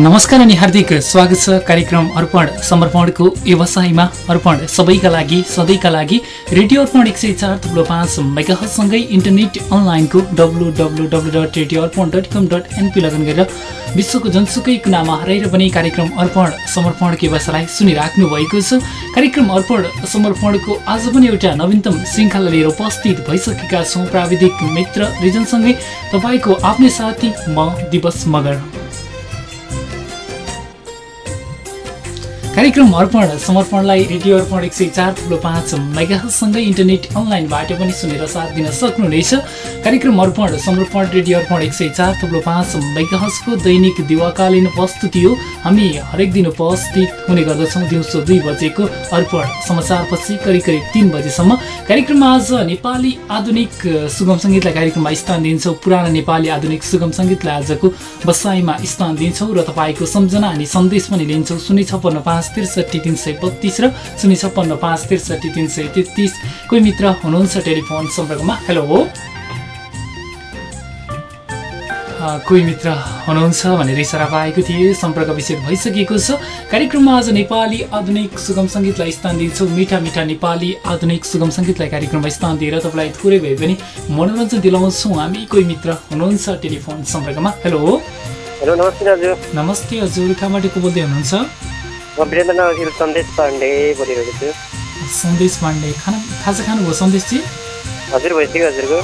नमस्कार अनि हार्दिक स्वागत छ कार्यक्रम अर्पण समर्पणको व्यवसायमा अर्पण सबैका लागि सधैँका लागि रेडियो अर्पण एक सय चार थुप्रो पाँच मेगासँगै इन्टरनेट अनलाइनको W W W dot radio Arpan dot com dot NP login गरेर विश्वको जनसुकै कुनामा हराएर पनि कार्यक्रम अर्पण समर्पणको व्यवसायलाई सुनिराख्नु भएको छ। कार्यक्रम अर्पण समर्पणको आज पनि एउटा नवीनतम श्रृङ्खला लिएर उपस्थित भइसकेका छौँ प्राविधिक मित्र रिजनसँगै तपाईँको आफ्नै साथी म दिवस मगर। कार्यक्रम अर्पण समर्पणलाई रेडियो अर्पण एक सय चार ठुलो पाँच मेगासँगै इन्टरनेट अनलाइनबाट पनि सुनेर साथ दिन सक्नुहुनेछ। कार्यक्रम अर्पण समर्पण रेडियो अर्पण एक सय चार थुप्रो पाँच मेगाहजको दैनिक दिवाकालीन प्रस्तुति हो। हामी हरेक दिन उपस्थित हुने गर्दछौँ दिउँसो दुई बजेको अर्पण समाचारपछि करिब करिब तिन बजेसम्म। कार्यक्रममा आज नेपाली आधुनिक सुगम सङ्गीतलाई कार्यक्रममा स्थान दिन्छौँ। पुरानो नेपाली आधुनिक सुगम सङ्गीतलाई आजको बसाइमा स्थान दिन्छौँ र तपाईँको सम्झना अनि सन्देश पनि लिन्छौँ। शून्य छप्पन्न पाँच त्रिसठी तिन सय बत्तिस र शून्य छप्पन्न पाँच त्रिसठी तिन सय तेत्तिस। कोही मित्र हुनुहुन्छ टेलिफोन सम्पर्कमा? हेलो? कोही मित्र हुनुहुन्छ भनेर इसारा पाएको थिएँ। सम्पर्क विषय भइसकेको छ। कार्यक्रममा आज नेपाली आधुनिक सुगम सङ्गीतलाई स्थान दिन्छौँ। मिठा मिठा नेपाली आधुनिक सुगम सङ्गीतलाई कार्यक्रममा स्थान दिएर तपाईँलाई थोरै भए पनि मनोरञ्जन दिलाउँछौँ। हामी कोही मित्र हुनुहुन्छ टेलिफोन सम्पर्कमा? हेलो? हेलो नमस्ते दाजु। नमस्ते हजुर। कहाँबाट को बोल्दै हुनुहुन्छ? म वीरेन्द्रनगर सन्देश पाण्डे बोलिरहेको छु सन्देश पाण्डे खाना खाजा खानुभयो सन्देशजी हजुर भइसक्यो हजुरको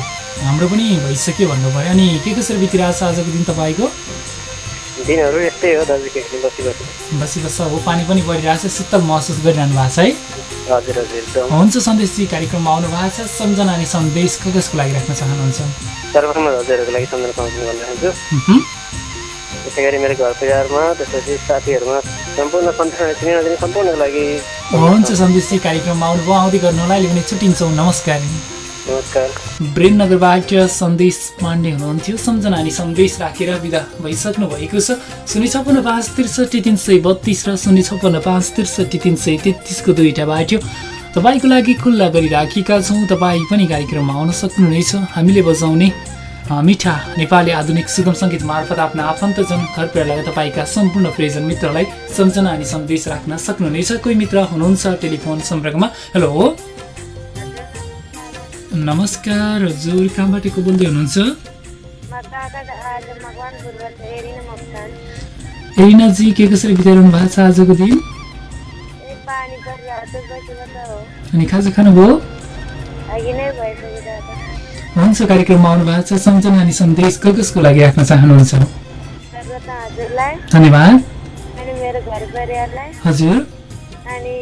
हाम्रो पनि भइसक्यो भन्नुभयो। अनि के कसरी बितिरहेको छ आजको दिन तपाईँको? दिनहरू यस्तै हो दाजु के बसी बसी। बसी बस हो पानी पनि परिरहेको छ शीतल महसुस गरिरहनु भएको छ है। हजुर हजुर हुन्छ सन्देशजी कार्यक्रममा आउनु भएको छ। सम्झना अनि सन्देश क कसको लागि राख्न चाहनुहुन्छ? सर्वप्रथम हजुरहरूको लागि सम्झना पाउँछु भन्न चाहन्छु। त्यसै गरी मेरो घर परिवारमा त्यसपछि साथीहरूमा सम्पूर्ण सम्पूर्णको लागि हुन्छ सन्देशजी कार्यक्रममा आउनुभयो आउँदै गर्नु होला अहिले पनि छुट्टिन्छौँ। नमस्कार। नमस्कार। ब्रेननगरबाट सन्देश पाण्डे हुनुहुन्थ्यो। सम्झना अनि सन्देश राखेर विदा भइसक्नु भएको छ। शून्य छप्पन्न पाँच त्रिसठी तिन सय बत्तिस र शून्य छप्पन्न पाँच त्रिसठी तिन सय तेत्तिसको दुईवटा बाटो। तपाईँको लागि खुल्ला गरिराखेका छौँ। तपाईँ पनि कार्यक्रममा आउन सक्नुहुनेछ। हामीले बजाउने मिठा नेपाली आधुनिक सुगम सङ्गीत मार्फत आफ्ना आफन्तजन घर परिवारलाई तपाईँका सम्पूर्ण प्रियजन मित्रलाई सम्झना अनि सन्देश राख्न सक्नुहुनेछ। कोही मित्र हुनुहुन्छ टेलिफोन सम्पर्कमा? हेलो? नमस्कार हजुर कहाँबाट को बोल्दै हुनुहुन्छ एरिनाजी के कसरी बिताइरहनु भएको छ आजको दिन? अनि खाजा खानुभयो? हुन्छ कार्यक्रममा आउनु भएको छ। सम्झना अनि सन्देश कसको लागि राख्न चाहनुहुन्छ। धन्यवाद। अनि हजुर। अनि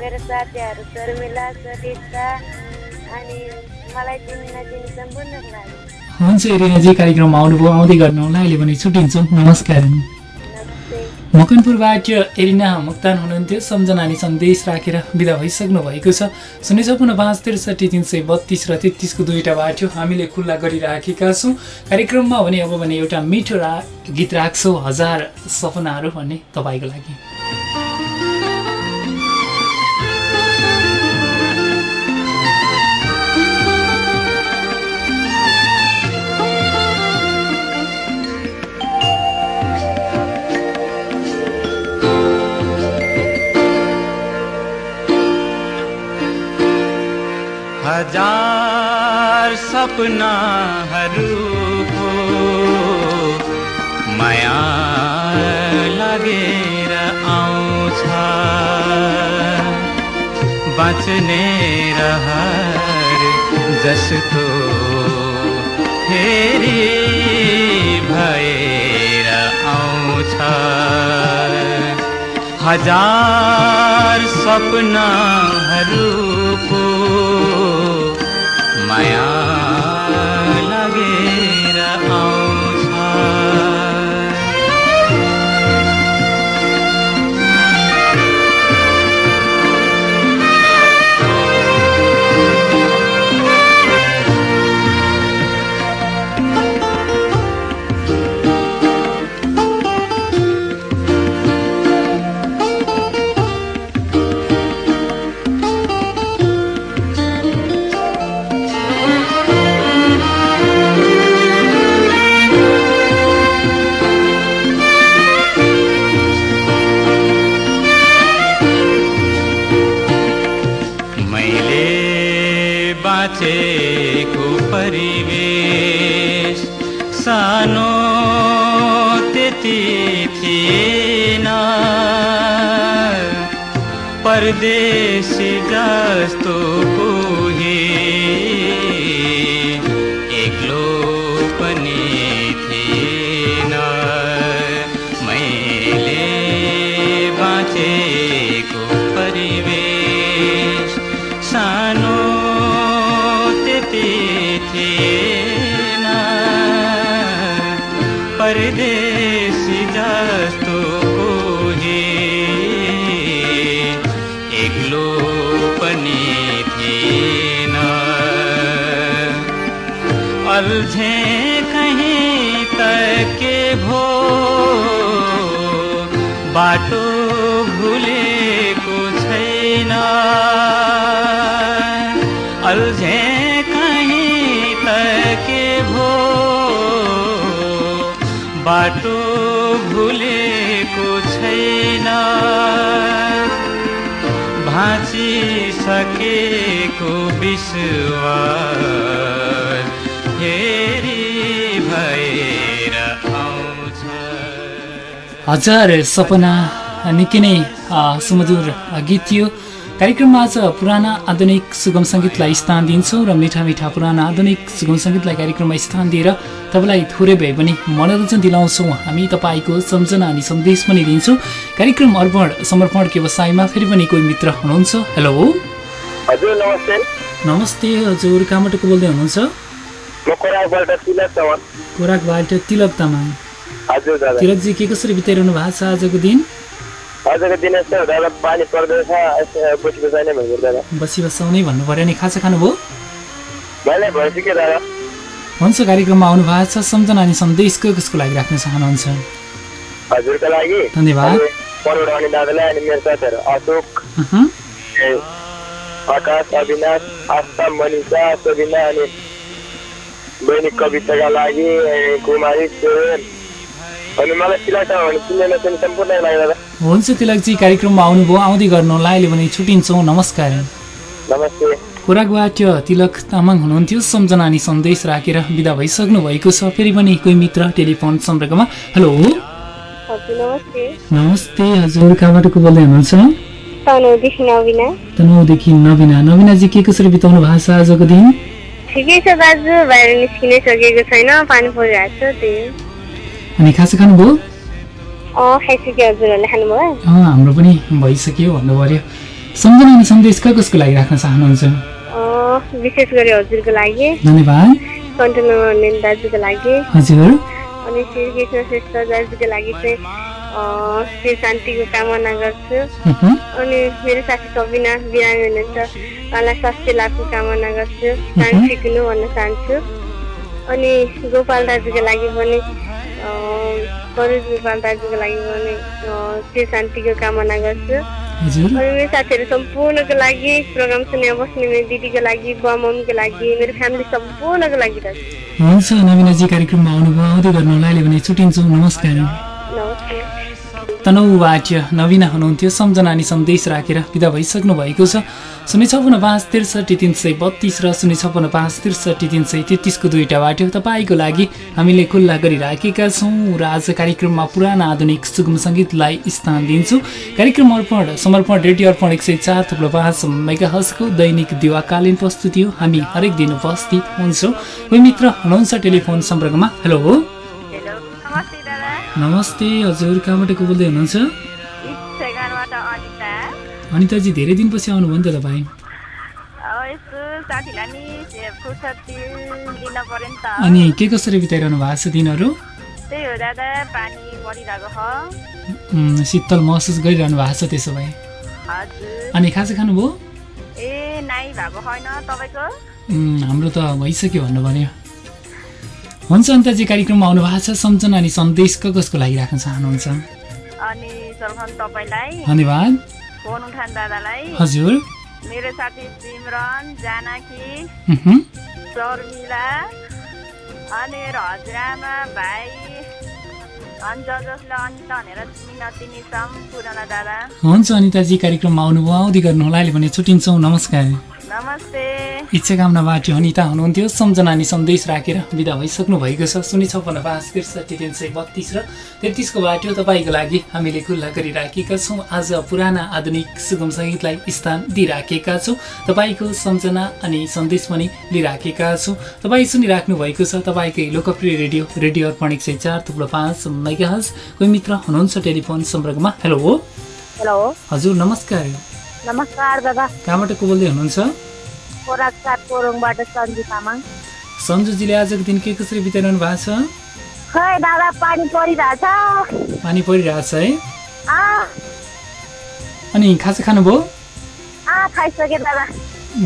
मेरो साथीहरू शर्मिला सरिता अनि मलाई चिन्ने नचिन्ने सम्पूर्णको लागि हुन्छ एरिनाजी कार्यक्रममा आउनुभयो आउँदै गर्नु होला अहिले पनि छुट्टिन्छौँ। नमस्कार। मकनपुरबाट एरिना मुक्तान हुनुहुन्थ्यो। सम्झना अनि सन्देश राखेर विदा भइसक्नु भएको छ। शून्य छपन्न पाँच त्रिसठी तिन सय बत्तिस र तेत्तिसको दुईवटा बाटो हामीले खुल्ला गरिराखेका छौँ। कार्यक्रममा भने अब भने एउटा मिठो रा गीत राख्छौँ। हजार सपनाहरू भन्ने तपाईँको लागि। हजार सपनाहरूको माया लागेर आउँछ। बाँच्ने रहर जस्तो फेरि भएर आउँछ। हजार सपनाहरूको माया परदेशी जस्तो कोही एक्लो पनि बाटो भुलेको छैन। अल्झे कहीँ त के भो। बाटो भुलेको छैन। भाँचिसकेको विश्वास फेरि भएर हजार सपना निकै नै सुमधुर गीत थियो। कार्यक्रममा आज पुराना आधुनिक सुगम सङ्गीतलाई स्थान दिन्छौँ र मिठा मिठा पुराना आधुनिक सुगम सङ्गीतलाई कार्यक्रममा स्थान दिएर तपाईँलाई थोरै भए पनि मनोरञ्जन दिलाउँछौँ। हामी तपाईँको सम्झना अनि सन्देश पनि दिन्छौँ। कार्यक्रम अर्पण समर्पण व्यवसायमा फेरि पनि कोही मित्र हुनुहुन्छ? हेलो हजुर नमस्ते। नमस्ते हजुर। कहाँबाट बोल्दै हुनुहुन्छ? खोराकबाट तिलक तामाङ। तिलकजी के कसरी बिताइरहनु भएको छ आजको दिन? आजको दिन यस्तो दादा पानी पर्दैछ यस्तो बसी बसाइ नै भयो दादा। बसी बसाउनै भन्नु पऱ्यो नि खाजा खानुभयो? भइसक्यो दादा। हुन्छ कार्यक्रममा आउनु भएको छ सम्झना अनि सन्देश को कसको लागि राख्न चाहनुहुन्छ? हजुरको लागि। धन्यवाद। अनि पनौट आउने दादालाई अनि मेरो साथीहरू अशोक अहँ, ए, आकाश अविनाश आस्था मनिषा सबिना अनि बहिनी कविताका लागि कुमारी हुन्छ तिलकजी कार्यक्रममा आउनुभयो आउँदै गर्नु अहिले भने छुट्टिन्छौँ। नमस्कार। नमस्ते। खोराकबाट तिलक तामाङ हुनुहुन्थ्यो। सम्झना अनि सन्देश राखेर विदा भइसक्नु भएको छ। फेरि पनि कोही मित्र टेलिफोन सम्पर्कमा। हेलो। हजुर नमस्ते। नमस्ते हजुर। कहाँबाट को बोल्दै हुनुहुन्छ? तनहुदेखि नबिना तनहुदेखि नबिना नबिनाजी के कसरी बिताउनु भएको छ आजको दिन? ठिकै छ दाजु बाहिर निस्किनै सकेको छैन। पानी परिरहेको छ त्यही अनि खाजा खानुभयो हाम्रो पनि भइसक्यो भन्नु पऱ्यो सम्झना अनि सन्देश कसको लागि राख्न चाहनुहुन्छ? विशेष गरी हजुरको लागि। धन्यवाद। दाजुको लागि। हजुर। अनि श्री कृष्ण श्रेष्ठ दाजुको लागि चाहिँ श्री शान्तिको कामना गर्छु। अनि मेरो साथी कविना बिरामी हुनुहुन्छ उहाँलाई स्वास्थ्य लाभको कामना गर्छु। सानो सिक्नु भन्न चाहन्छु। अनि गोपाल दाजुको लागि पनि सरोज गोपाल दाजुको लागि अँ, श्री शान्तिको कामना गर्छु। अनि मेरो साथीहरू सम्पूर्णको लागि प्रोग्राम सुनेर बस्ने मेरो दिदीको लागि बुवा मम्मीको लागि मेरो फ्यामिली सम्पूर्णको लागि हुन्छ नवीनाजी कार्यक्रममा आउनुभयो। आउँदै गर्नु होला अहिले भने छुट्टिन्छौँ। नमस्कार। तनहुबाट नवीना हुनुहुन्थ्यो सम्झना अनि सन्देश राखेर विदा भइसक्नु भएको छ। शून्य छपन्न पाँच त्रिसठी तिन सय बत्तिस र शून्य छपन्न पाँच त्रिसठी तिन सय तेत्तिसको दुईवटा बाटो तपाईँको लागि हामीले खुल्ला गरिराखेका छौँ। र आज कार्यक्रममा पुराना आधुनिक सुगम सङ्गीतलाई स्थान दिन्छौँ। कार्यक्रम अर्पण समर्पण रेडियो अर्पण एक सय चार थुप्रो पाँच मेगा हसको दैनिक दिवाकालीन प्रस्तुति हो। हामी हरेक दिन उपस्थित हुन्छौँ। कोही मित्र हुनुहुन्छ टेलिफोन सम्पर्कमा? हेलो। दादा नमस्ते हजुर कहाँबाट को बोल्दै हुनुहुन्छ? अनिताजी धेरै दिनपछि आउनुभयो नि त तपाईँ। अनि के कसरी बिताइरहनु भएको छ दिनहरू? शीतल महसुस गरिरहनु भएको छ त्यसो भए। अनि खाजा खानुभयो? हाम्रो त भइसक्यो भन्नु पर्यो हुन्छ अनिताजी कार्यक्रममा आउनु भएको छ सम्झना अनि सन्देश क कसको लागि राख्न चाहनुहुन्छ? अनि तपाईँलाई। धन्यवाद। फोन उठान दादालाई। हजुर। मेरो साथी सिमरन जानकी शर्मिला अनि हजुरआमा भाइ अनि ज जसले अन्त भनेर चिनी नचिनी सम्पूर्ण दादा। हुन्छ अनिताजी कार्यक्रममा आउनुभयो। आउँदै गर्नु होला अहिले भने छुट्टिन्छौँ। नमस्कार। नमस्ते। इच्छा कामनाबाट अनिता हुनुहुन्थ्यो। सम्झना अनि सन्देश राखेर विदा भइसक्नु भएको छ। शून्य छप्पन्न पाँच त्रिसठी तिन सय बत्तिस र तेत्तिसको बाटो तपाईँको लागि हामीले खुल्ला गरिराखेका छौँ। आज पुराना आधुनिक सुगम सङ्गीतलाई स्थान दिइराखेका छौँ। तपाईँको सम्झना अनि सन्देश पनि लिइराखेका छौँ। तपाईँ सुनिराख्नु भएको छ तपाईँकै लोकप्रिय रेडियो रेडियो अर्पण एक सय चार थुप्रो पाँच मेगाहज कोही मित्र हुनुहुन्छ टेलिफोन सम्पर्कमा? हेलो। हेलो। हजुर नमस्कार। नमस्कार दादा। कहाँबाट को बोल्दै हुनुहुन्छ? खोराक सात कोरङबाट सन्जु तामाङ सन्जुजीले आजको दिन के कसरी बिताइरहनु भएको छ? खै दादा पानी परिरहेछ। पानी परिरहेछ है? अनि खाजा खानुभयो खाइसकेँ दादा।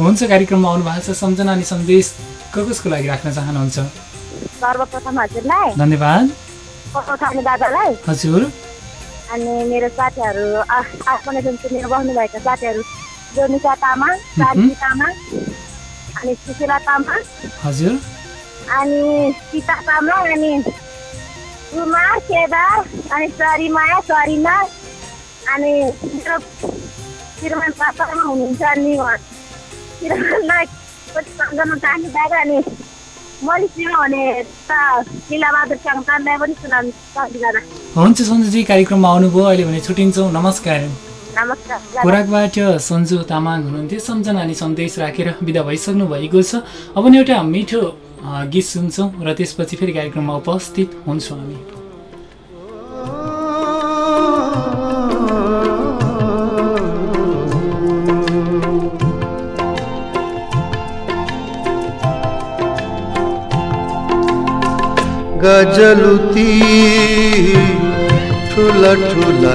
हुन्छ कार्यक्रममा आउनु भएको छ। सम्झना अनि सन्देश कसको लागि राख्न चाहनुहुन्छ? सर्वप्रथम हजुरलाई। धन्यवाद। दादालाई। हजुर। अनि मेरो साथीहरू आफ्नो सुनेर बस्नुभएका साथीहरू जोनिसा तामाङ राजी तामाङ अनि सुशीला तामाङ हजुर। अनि सीता तामाङ अनि उमा केदार अनि सरिमाया सरिना अनि मेरो श्रीमान पापामा हुनुहुन्छ अनि श्रीमानलाई सम्झना चाहनु दादा अनि लीलाबहादुर पनि सुनाउनु हुन्छ सन्जुजी कार्यक्रममा आउनुभयो अहिले भने छुट्टिन्छौँ। नमस्कार। खोराकबाट सन्जु तामाङ हुनुहुन्थ्यो। सम्झना अनि सन्देश राखेर विदा भइसक्नु भएको छ। अब नि एउटा मिठो गीत सुन्छौँ र त्यसपछि फेरि कार्यक्रममा उपस्थित हुन्छौँ हामी। गजलुती ठुला ठुला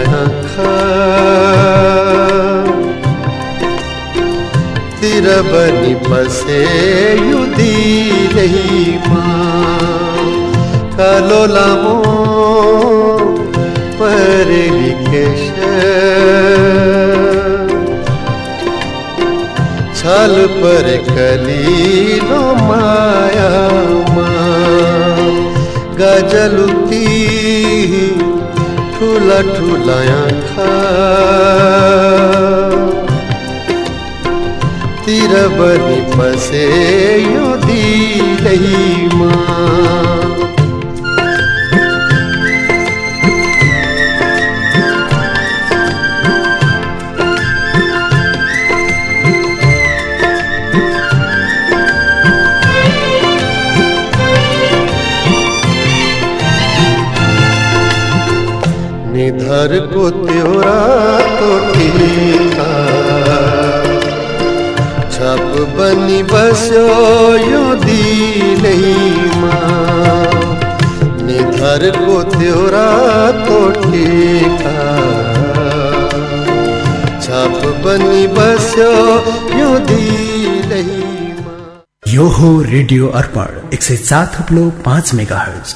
तिर बनी पसे युदी रही माँ। कालो लामो पर लिकेश छल पर कली नो माया गजलुती ठुला गजलती ठला ठूला तीरबनि बसे युधिमा निधर को त्योरा तो ठीका छप बनी बस्यो यो दिलैमा निधर को त्योरा तो ठीका छप बनी बस्यो यो दिलैमा यो हो रेडियो अर्पण, एक सय सात थप्लो पाँच मेगा हर्ज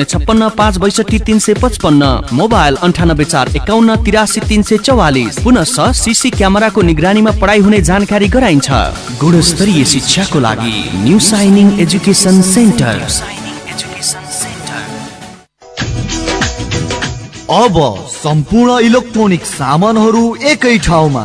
शून्य छप्पन्न पाँच बैसठी तिन सय पचपन्न मोबाइल अन्ठानब्बे चार एकाउन्न तिरासी तिन सय चौवालिस। पुनश सिसी क्यामेराको निगरानीमा पढाइ हुने जानकारी गराइन्छ। गुणस्तरीय शिक्षाको लागि न्यू साइनिङ एजुकेसन सेन्टर। अब सम्पूर्ण इलेक्ट्रोनिक सामानहरू एकै ठाउँमा।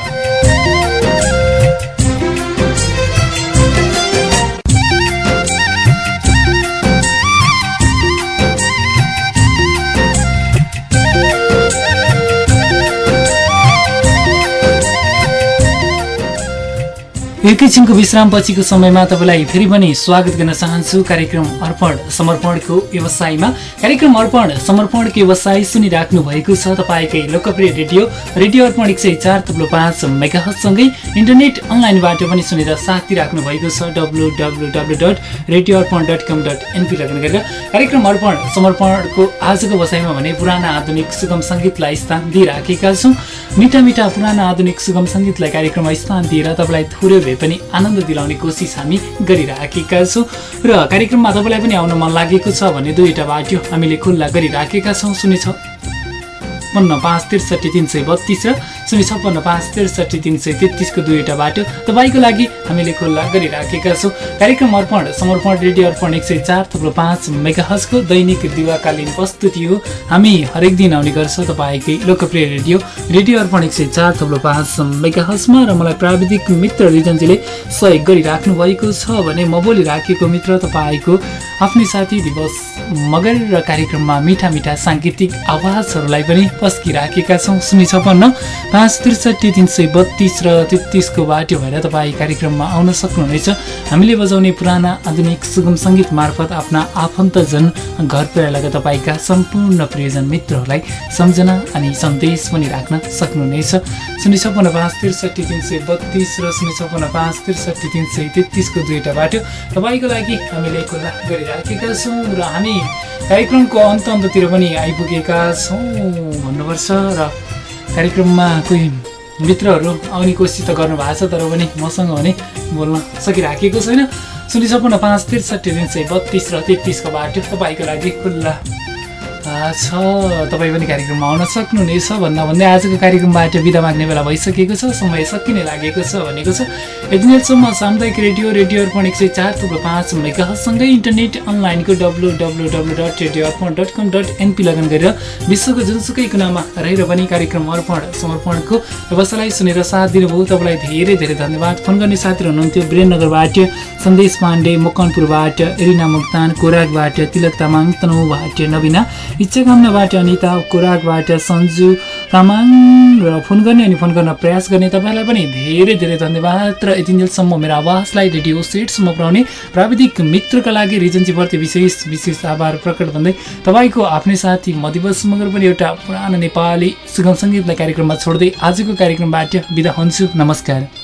एकैछिनको विश्राम पछिको समयमा तपाईँलाई फेरि पनि स्वागत गर्न चाहन्छु। कार्यक्रम अर्पण समर्पणको व्यवसायमा। कार्यक्रम अर्पण समर्पणको व्यवसाय सुनिराख्नु भएको छ तपाईँकै लोकप्रिय रेडियो। रेडियो अर्पण एक सय चार तुप्लो पाँच मेगासँगै इन्टरनेट अनलाइनबाट पनि सुनेर साथ दिइराख्नु भएको छ। W W W dot radio Arpan dot com dot N P login गरेर। कार्यक्रम अर्पण समर्पणको आजको व्यवसायमा भने पुराना आधुनिक सुगम सङ्गीतलाई स्थान दिइराखेका छौँ। मिठा मिठा पुराना आधुनिक सुगम सङ्गीतलाई कार्यक्रममा स्थान दिएर तपाईँलाई थोरै भए पनि आनन्द दिलाउने कोसिस हामी गरिराखेका छौँ। र कार्यक्रममा तपाईँलाई पनि आउन मन लागेको छ भने दुईवटा बाटो हामीले खुल्ला गरिराखेका छौँ। शून्य छ छप्पन्न पाँच त्रिसठी तिन सय बत्तिस र शून्य छप्पन्न पाँच त्रिसठी तिन सय तेत्तिसको दुईवटा बाटो तपाईँको लागि हामीले खुल्ला गरिराखेका छौँ। कार्यक्रम अर्पण समर्पण रेडियो अर्पण एक सय चार थुप्रो पाँच मेगाहजको दैनिक दिवाकालीन प्रस्तुति हो। हामी हरेक दिन आउने गर्छौँ तपाईँकै लोकप्रिय रेडियो। रेडियो अर्पण एक सय चार थुप्रो पाँच मेगाहजमा र मलाई प्राविधिक मित्र रिजनजीले सहयोग गरिराख्नु भएको छ भने म बोलिराखेको मित्र तपाईँको आफ्नै साथी दिवस मगर र कार्यक्रममा मिठा मिठा साङ्गीतिक आवाजहरूलाई पनि पस्किराखेका छौँ। शून्य छपन्न पाँच त्रिसठी तिन सय बत्तिस र तेत्तिसको बाटो भएर तपाईँ कार्यक्रममा आउन सक्नुहुनेछ। हामीले बजाउने पुराना आधुनिक सुगम सङ्गीत मार्फत आफ्ना आफन्तजन घर पुर्याएर तपाईँका सम्पूर्ण प्रियजन मित्रहरूलाई सम्झना अनि सन्देश पनि राख्न सक्नुहुनेछ। शून्य छपन्न पाँच त्रिसठी तिन सय बत्तिस र शून्य छपन्न पाँच त्रिसठी तिन सय तेत्तिसको दुईवटा बाटो। तपाईँको लागि हामीले खुल्ला गरिराखेका छौँ र हामी कार्यक्रमको अन्त अन्ततिर पनि आइपुगेका छौँ भन्नुपर्छ र कार्यक्रममा कोही मित्रहरू आउने कोसिस त गर्नुभएको छ तर पनि मसँग भने बोल्न सकिराखेको छैन। शून्य छपन्न पाँच त्रिसठी तिन सय बत्तिस र तेत्तिसको बाटो तपाईँको लागि खुल्ला छ? तपाईँ पनि कार्यक्रममा आउन सक्नुहुनेछ भन्दा भन्दै आजको कार्यक्रमबाट बिदा माग्ने बेला भइसकेको छ समय सकिने लागेको छ भनेको छ। यतिन्जेलसम्म सामुदायिक रेडियो रेडियो अर्पण एक सय चार थुप्रो पाँच मेगासँगै इन्टरनेट अनलाइनको W W W dot radio Arpan dot com dot N P login गरेर विश्वको जुनसुकै कुनामा रहेर पनि कार्यक्रम अर्पण समर्पणको व्यवस्थालाई सुनेर साथ दिनुभयो। तपाईँलाई धेरै धेरै धन्यवाद। फोन गर्ने साथीहरू हुनुहुन्थ्यो वीरेन्द्रनगरबाट सन्देश पाण्डे मकनपुरबाट एरिना मुक्तान कोराकबाट तिलक तामाङ तनहुबाट नबिना इच्छा कामनाबाट अनिता कोराकबाट सन्जु तामाङ र फोन गर्ने अनि फोन गर्न प्रयास गर्ने तपाईँलाई पनि धेरै धेरै धन्यवाद र यतिन्जेलसम्म मेरो आवाजलाई रेडियो सेटसम्म पुऱ्याउने प्राविधिक मित्रका लागि रिजन्जीप्रति विशेष विशेष आभार प्रकट भन्दै तपाईँको आफ्नै साथी मधिवस मगर पनि एउटा पुरानो नेपाली सुगम सङ्गीतलाई कार्यक्रममा छोड्दै आजको कार्यक्रमबाट बिदा हुन्छु। नमस्कार।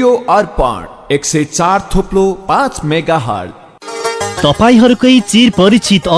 रेडियो अर्पण एक सय चार थोप्लो पाँच मेगा हल तपाईँहरूकै चिर परिचित